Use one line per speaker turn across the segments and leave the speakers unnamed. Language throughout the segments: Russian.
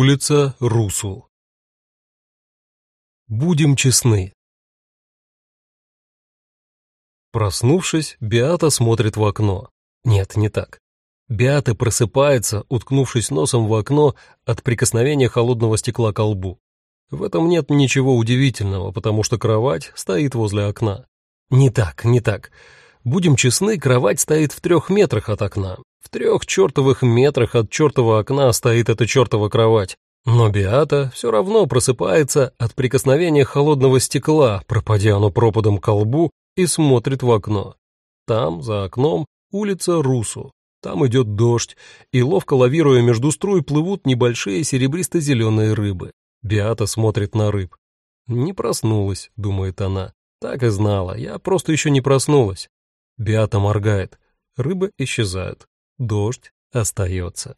Улица Русу. Будем честны. Проснувшись, Биата смотрит в окно. Нет, не так. Биата просыпается, уткнувшись носом в окно от прикосновения холодного стекла к лбу. В этом нет ничего удивительного, потому что кровать стоит возле окна. Не так, не так. Будем честны, кровать стоит в трех метрах от окна. В трех чертовых метрах от чертова окна стоит эта чертова кровать. Но Биата все равно просыпается от прикосновения холодного стекла, пропадя оно пропадом к лбу, и смотрит в окно. Там, за окном, улица Русу. Там идет дождь, и ловко лавируя между струй плывут небольшие серебристо-зеленые рыбы. Биата смотрит на рыб. «Не проснулась», — думает она. «Так и знала, я просто еще не проснулась». Биата моргает. Рыбы исчезают. Дождь остается.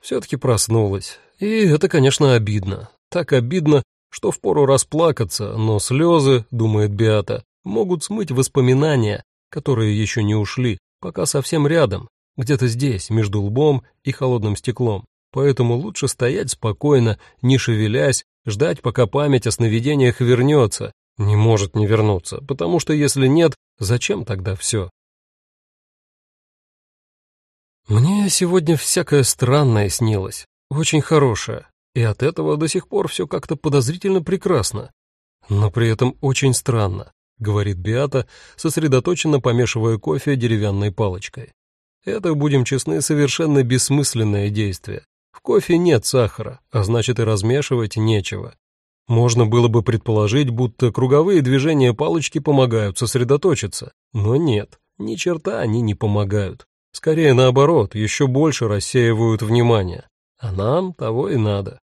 Все-таки проснулась. И это, конечно, обидно. Так обидно, что впору расплакаться, но слезы, думает Биата, могут смыть воспоминания, которые еще не ушли, пока совсем рядом, где-то здесь, между лбом и холодным стеклом. Поэтому лучше стоять спокойно, не шевелясь, ждать, пока память о сновидениях вернется. Не может не вернуться, потому что если нет, зачем тогда все? Мне сегодня всякое странное снилось, очень хорошее, и от этого до сих пор все как-то подозрительно прекрасно, но при этом очень странно, говорит Биата, сосредоточенно помешивая кофе деревянной палочкой. Это, будем честны, совершенно бессмысленное действие. В кофе нет сахара, а значит и размешивать нечего. Можно было бы предположить, будто круговые движения палочки помогают сосредоточиться, но нет, ни черта они не помогают. Скорее наоборот, еще больше рассеивают внимание. А нам того и надо.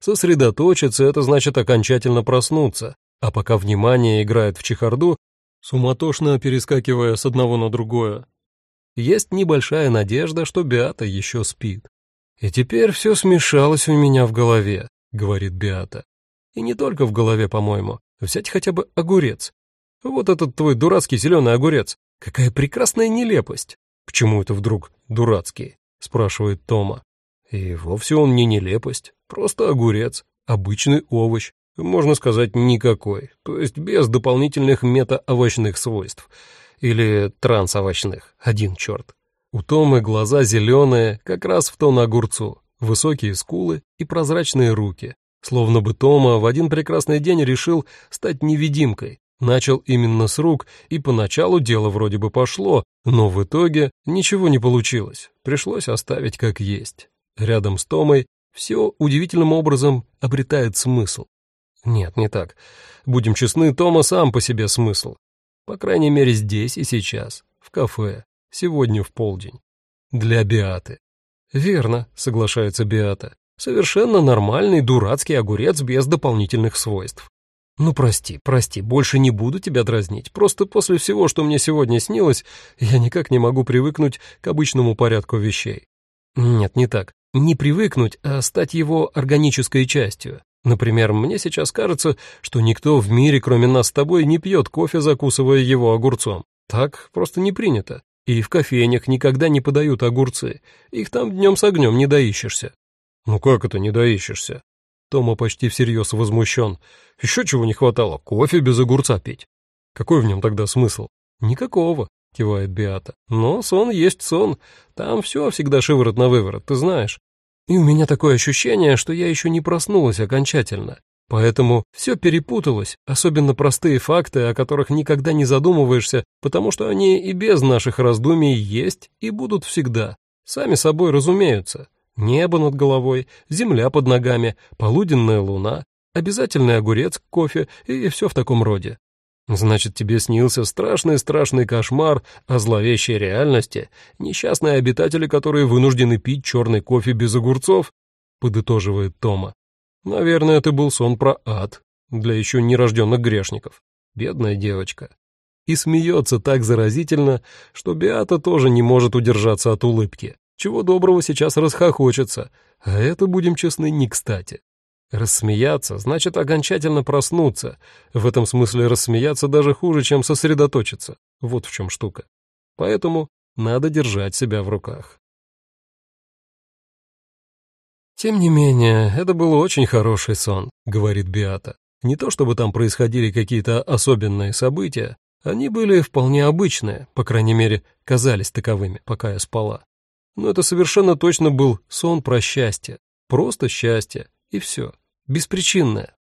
Сосредоточиться — это значит окончательно проснуться, а пока внимание играет в чехарду, суматошно перескакивая с одного на другое, есть небольшая надежда, что Беата еще спит. «И теперь все смешалось у меня в голове», — говорит Беата. «И не только в голове, по-моему. Взять хотя бы огурец. Вот этот твой дурацкий зеленый огурец. Какая прекрасная нелепость. «Почему это вдруг дурацкий?» — спрашивает Тома. И вовсе он не нелепость, просто огурец, обычный овощ, можно сказать, никакой, то есть без дополнительных метаовощных свойств. Или трансовощных, один черт. У Томы глаза зеленые, как раз в тон огурцу, высокие скулы и прозрачные руки. Словно бы Тома в один прекрасный день решил стать невидимкой, Начал именно с рук, и поначалу дело вроде бы пошло, но в итоге ничего не получилось, пришлось оставить как есть. Рядом с Томой все удивительным образом обретает смысл. Нет, не так. Будем честны, Тома сам по себе смысл. По крайней мере, здесь и сейчас, в кафе, сегодня в полдень. Для Биаты. Верно, соглашается Биата. Совершенно нормальный дурацкий огурец без дополнительных свойств. «Ну, прости, прости, больше не буду тебя дразнить. Просто после всего, что мне сегодня снилось, я никак не могу привыкнуть к обычному порядку вещей». Нет, не так. Не привыкнуть, а стать его органической частью. Например, мне сейчас кажется, что никто в мире, кроме нас с тобой, не пьет кофе, закусывая его огурцом. Так просто не принято. И в кофейнях никогда не подают огурцы. Их там днем с огнем не доищешься. Ну как это не доищешься? Тома почти всерьез возмущен. Еще чего не хватало, кофе без огурца пить. Какой в нем тогда смысл? Никакого, кивает Биата. Но сон есть сон. Там все всегда шиворот на выворот, ты знаешь. И у меня такое ощущение, что я еще не проснулась окончательно. Поэтому все перепуталось, особенно простые факты, о которых никогда не задумываешься, потому что они и без наших раздумий есть и будут всегда. Сами собой разумеются. Небо над головой, земля под ногами, полуденная луна, обязательный огурец к кофе и все в таком роде. Значит, тебе снился страшный-страшный кошмар о зловещей реальности, несчастные обитатели, которые вынуждены пить черный кофе без огурцов, подытоживает Тома. Наверное, это был сон про ад для еще нерожденных грешников. Бедная девочка. И смеется так заразительно, что Беата тоже не может удержаться от улыбки. Чего доброго сейчас расхохочется, а это, будем честны, не кстати. Рассмеяться значит окончательно проснуться. В этом смысле рассмеяться даже хуже, чем сосредоточиться. Вот в чем штука. Поэтому надо держать себя в руках. Тем не менее, это был очень хороший сон, говорит Биата. Не то чтобы там происходили какие-то особенные события, они были вполне обычные, по крайней мере, казались таковыми, пока я спала. Но это совершенно точно был сон про счастье. Просто счастье, и все. Беспричинное.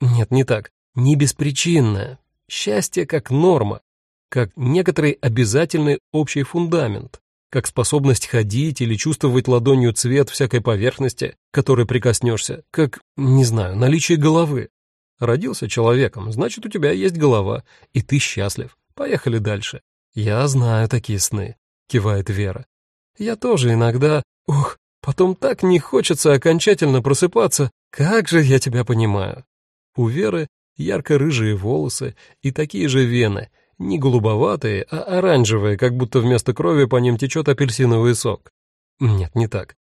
Нет, не так. Не беспричинное. Счастье как норма, как некоторый обязательный общий фундамент, как способность ходить или чувствовать ладонью цвет всякой поверхности, которой прикоснешься, как, не знаю, наличие головы. Родился человеком, значит, у тебя есть голова, и ты счастлив. Поехали дальше. Я знаю такие сны, кивает Вера. Я тоже иногда... Ух, потом так не хочется окончательно просыпаться. Как же я тебя понимаю. У Веры ярко-рыжие волосы и такие же вены, не голубоватые, а оранжевые, как будто вместо крови по ним течет апельсиновый сок. Нет, не так.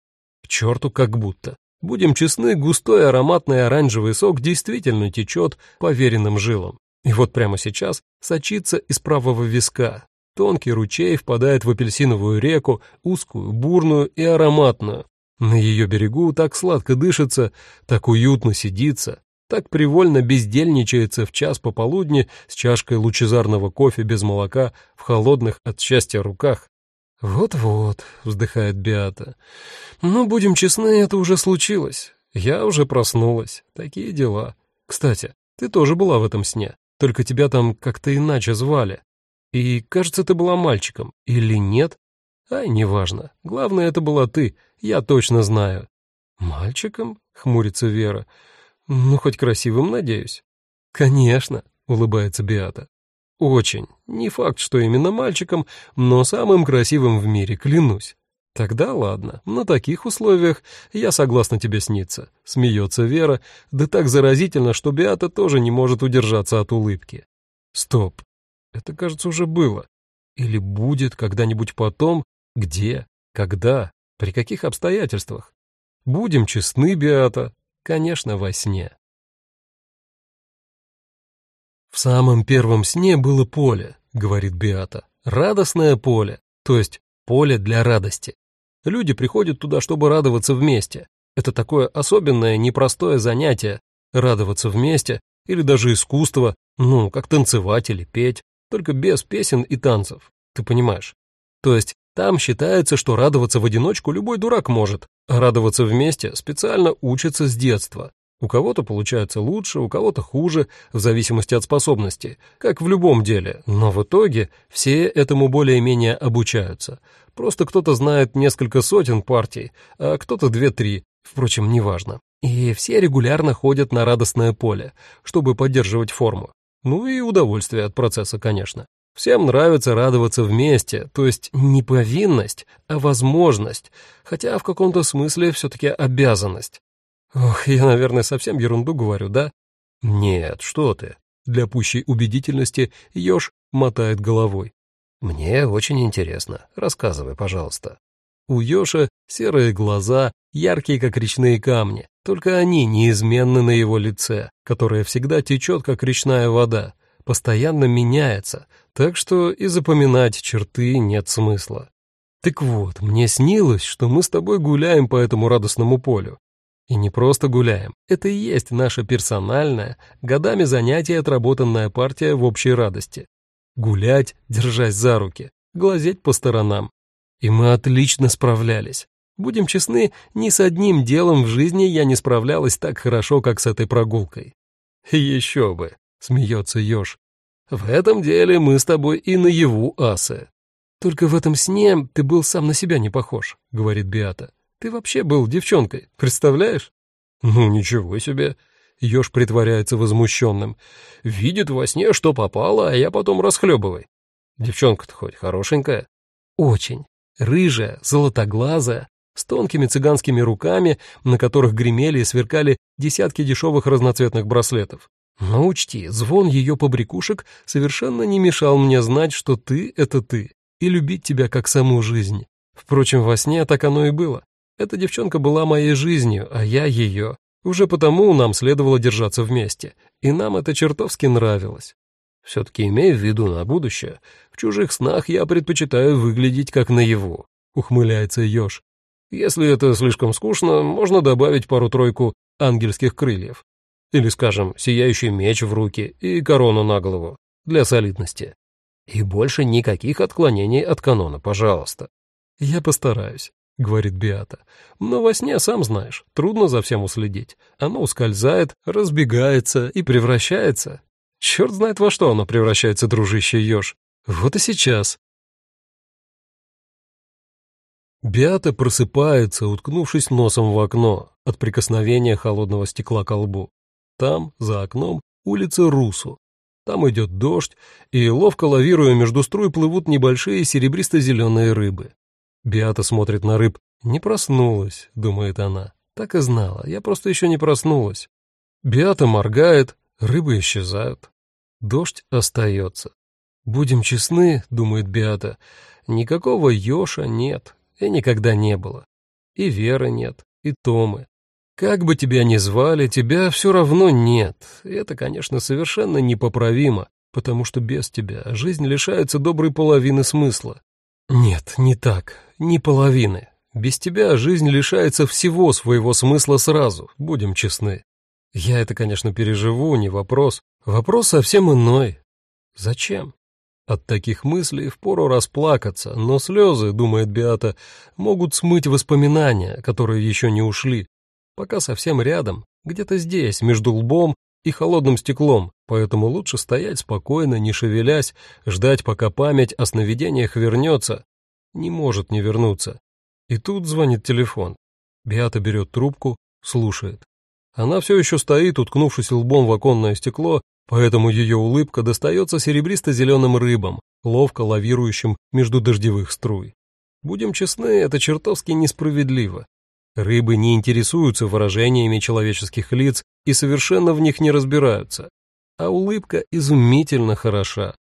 К черту как будто. Будем честны, густой ароматный оранжевый сок действительно течет по веренным жилам. И вот прямо сейчас сочится из правого виска. Тонкий ручей впадает в апельсиновую реку, узкую, бурную и ароматную. На ее берегу так сладко дышится, так уютно сидится, так привольно бездельничается в час пополудни с чашкой лучезарного кофе без молока в холодных от счастья руках. «Вот-вот», — вздыхает Биата. «Ну, будем честны, это уже случилось. Я уже проснулась. Такие дела. Кстати, ты тоже была в этом сне, только тебя там как-то иначе звали. И, кажется, ты была мальчиком. Или нет? Ай, неважно. Главное, это была ты, я точно знаю». «Мальчиком?» — хмурится Вера. «Ну, хоть красивым, надеюсь». «Конечно», — улыбается Биата. «Очень. Не факт, что именно мальчиком, но самым красивым в мире, клянусь». «Тогда ладно, на таких условиях я согласна тебе сниться», — смеется Вера, да так заразительно, что Биата тоже не может удержаться от улыбки. «Стоп, это, кажется, уже было. Или будет когда-нибудь потом? Где? Когда? При каких обстоятельствах? Будем честны, Биата, Конечно, во сне. В самом первом сне было поле, говорит Биата. Радостное поле, то есть поле для радости. Люди приходят туда, чтобы радоваться вместе. Это такое особенное, непростое занятие — радоваться вместе, или даже искусство, ну, как танцевать или петь, только без песен и танцев, ты понимаешь. То есть там считается, что радоваться в одиночку любой дурак может, а радоваться вместе специально учатся с детства. У кого-то получается лучше, у кого-то хуже, в зависимости от способностей, как в любом деле, но в итоге все этому более-менее обучаются. Просто кто-то знает несколько сотен партий, а кто-то две-три, впрочем, неважно. И все регулярно ходят на радостное поле, чтобы поддерживать форму. Ну и удовольствие от процесса, конечно. Всем нравится радоваться вместе, то есть не повинность, а возможность, хотя в каком-то смысле все-таки обязанность. Ох, я, наверное, совсем ерунду говорю, да? Нет, что ты. Для пущей убедительности Ёж мотает головой. Мне очень интересно. Рассказывай, пожалуйста. У Ёша серые глаза, яркие, как речные камни, только они неизменны на его лице, которое всегда течет, как речная вода, постоянно меняется, так что и запоминать черты нет смысла. Так вот, мне снилось, что мы с тобой гуляем по этому радостному полю. И не просто гуляем, это и есть наша персональная, годами занятия отработанная партия в общей радости. Гулять, держась за руки, глазеть по сторонам. И мы отлично справлялись. Будем честны, ни с одним делом в жизни я не справлялась так хорошо, как с этой прогулкой. Еще бы, смеется Ёж. В этом деле мы с тобой и наяву асы. Только в этом сне ты был сам на себя не похож, говорит Биата. Ты вообще был девчонкой, представляешь? Ну, ничего себе. Ёж притворяется возмущенным. Видит во сне, что попало, а я потом расхлебывай. Девчонка-то хоть хорошенькая? Очень. Рыжая, золотоглазая, с тонкими цыганскими руками, на которых гремели и сверкали десятки дешевых разноцветных браслетов. Но учти, звон ее побрякушек совершенно не мешал мне знать, что ты — это ты, и любить тебя как саму жизнь. Впрочем, во сне так оно и было. Эта девчонка была моей жизнью, а я ее. Уже потому нам следовало держаться вместе, и нам это чертовски нравилось. Все-таки имея в виду на будущее, в чужих снах я предпочитаю выглядеть как наяву, ухмыляется Ёж. Если это слишком скучно, можно добавить пару-тройку ангельских крыльев. Или, скажем, сияющий меч в руки и корону на голову, для солидности. И больше никаких отклонений от канона, пожалуйста. Я постараюсь. — говорит Биата. «Но во сне, сам знаешь, трудно за всем уследить. Оно ускользает, разбегается и превращается. Черт знает во что оно превращается, дружище еж. Вот и сейчас». Биата просыпается, уткнувшись носом в окно от прикосновения холодного стекла к лбу. Там, за окном, улица Русу. Там идет дождь, и, ловко лавируя между струй, плывут небольшие серебристо-зеленые рыбы. Биата смотрит на рыб. «Не проснулась», — думает она. «Так и знала, я просто еще не проснулась». Биата моргает, рыбы исчезают. Дождь остается. «Будем честны», — думает Биата, — «никакого Йоша нет и никогда не было. И Веры нет, и Томы. Как бы тебя ни звали, тебя все равно нет. И это, конечно, совершенно непоправимо, потому что без тебя жизнь лишается доброй половины смысла. Нет, не так, не половины. Без тебя жизнь лишается всего своего смысла сразу, будем честны. Я это, конечно, переживу, не вопрос. Вопрос совсем иной. Зачем? От таких мыслей впору расплакаться, но слезы, думает Биата, могут смыть воспоминания, которые еще не ушли, пока совсем рядом, где-то здесь, между лбом и холодным стеклом, поэтому лучше стоять спокойно, не шевелясь, ждать, пока память о сновидениях вернется. Не может не вернуться. И тут звонит телефон. Биата берет трубку, слушает. Она все еще стоит, уткнувшись лбом в оконное стекло, поэтому ее улыбка достается серебристо-зеленым рыбам, ловко лавирующим между дождевых струй. Будем честны, это чертовски несправедливо. Рыбы не интересуются выражениями человеческих лиц и совершенно в них не разбираются. А улыбка изумительно хороша.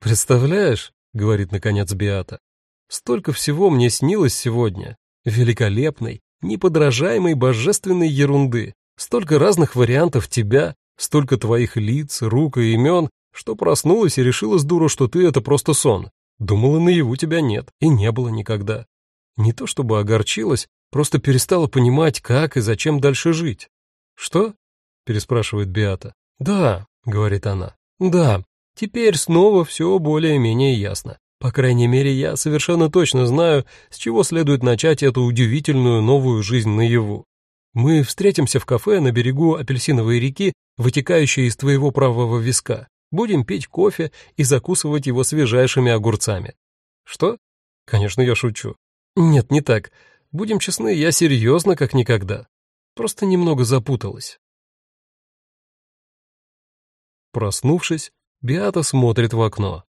«Представляешь», — говорит наконец Биата, — «столько всего мне снилось сегодня. Великолепной, неподражаемой божественной ерунды. Столько разных вариантов тебя, столько твоих лиц, рук и имен, что проснулась и решила с дуру, что ты — это просто сон. Думала, наяву тебя нет, и не было никогда. Не то чтобы огорчилась, Просто перестала понимать, как и зачем дальше жить. «Что?» — переспрашивает Биата. «Да», — говорит она. «Да, теперь снова все более-менее ясно. По крайней мере, я совершенно точно знаю, с чего следует начать эту удивительную новую жизнь наяву. Мы встретимся в кафе на берегу апельсиновой реки, вытекающей из твоего правого виска. Будем пить кофе и закусывать его свежайшими огурцами. Что? Конечно, я шучу. Нет, не так. Будем честны, я серьезно, как никогда. Просто немного запуталась. Проснувшись, Биата смотрит в окно.